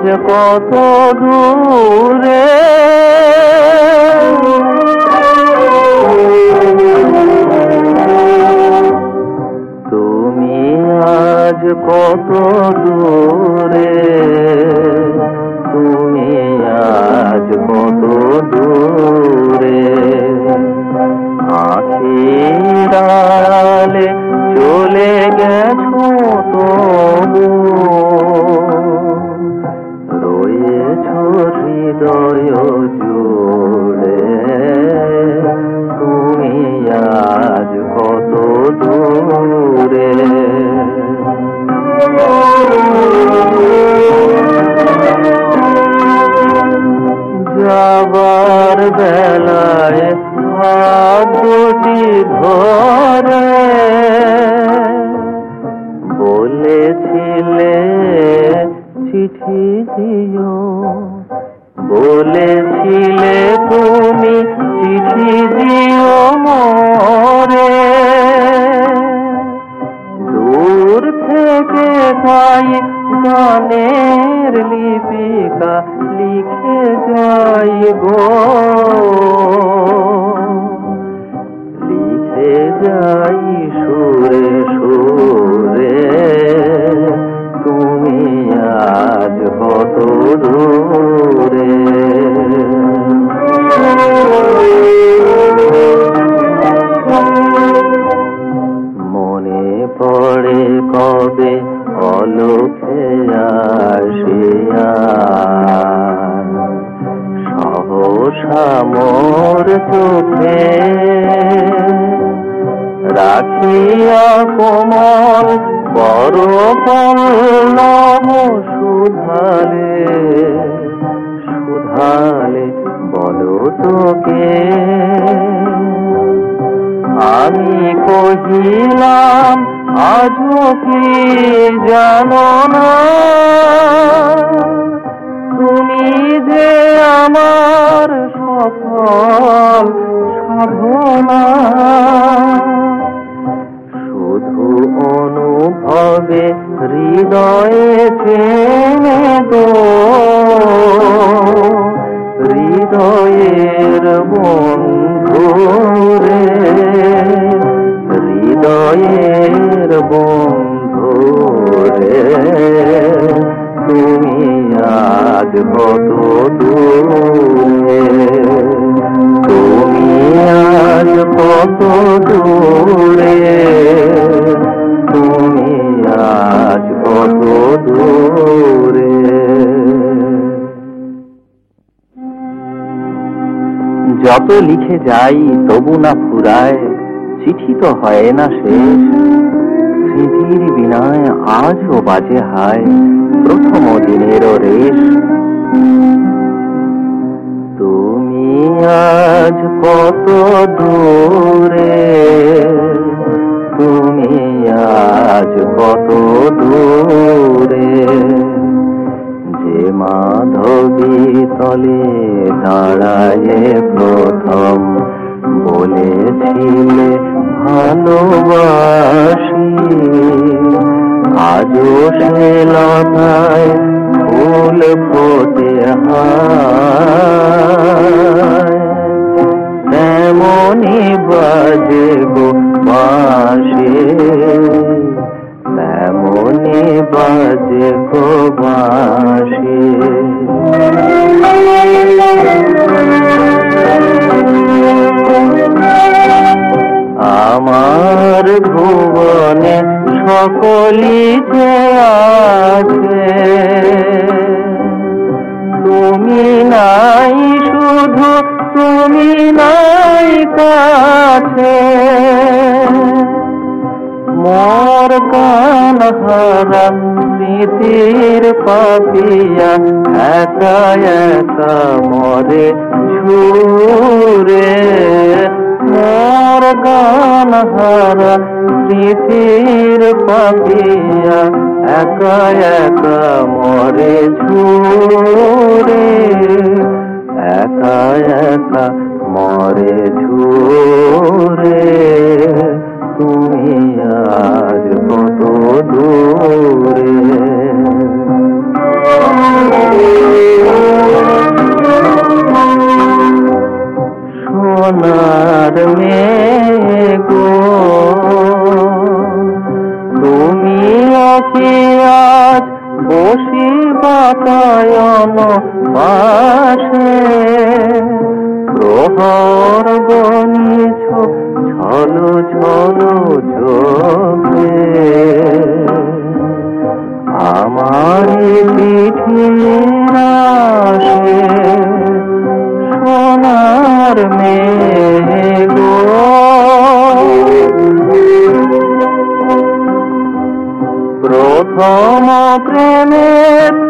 আজ কত দূরে। তুমি আজ কত দূরে। তুমি আজ কত দূরে। আখির যাবার বেলায় ধরে বলেছিলে চিঠি দিও। বলেছিলে তুমি চিঠি দিও মরে তাই গানের লিপিকা লিখে যাই গো। লিখে যাই সুরে সুরে। কোমল বড় পল্লব সুধালে সুধালে বলো তোকে। আমি কহিলাম আজও কি জানো না? চেনে গো হৃদয়ের বন্ধু রে হৃদয়ের বন্ধু রে তুমি আজ কত দূরে। যত লিখে যাই, তবু না ফুরায়, চিঠি তো হয় না শেষ। স্মৃতির বিনায় আজও বাজে হায়, প্রথম দিনেরও রেশ। তুমি আজ কত দূরে, তুমি আজ কত দূরে। মাধবী তলে দাঁড়ায় প্রথম বলেছিলে ভালোবাসি। আজও সে লতায় ফুল ফোটে হায় আমার ভুবনে সকলি যে আছে। তুমি নাই শুধু, তুমি নাই কাছে। মোর কান হারা স্মৃতির পাপিয়া, একা একা মরে ঝুরে মোর গান হারা প্রীতির পাপিয়া একা একা মরে ঝুরে বাতায়ন পাশে প্রহর গণিছ ছলো ছলো চোখে। আমার পিঠির আসে সোনার মেঘ। প্রথম প্রেমের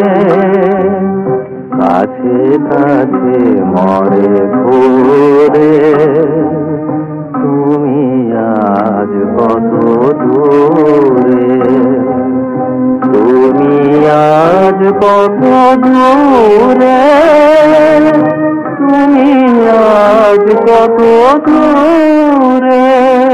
কাছে কাছে মরে ঘুরে। তুমি আজ কত দূরে? তুমি আজ কত দূরে? তুমি আজ কত দূরে?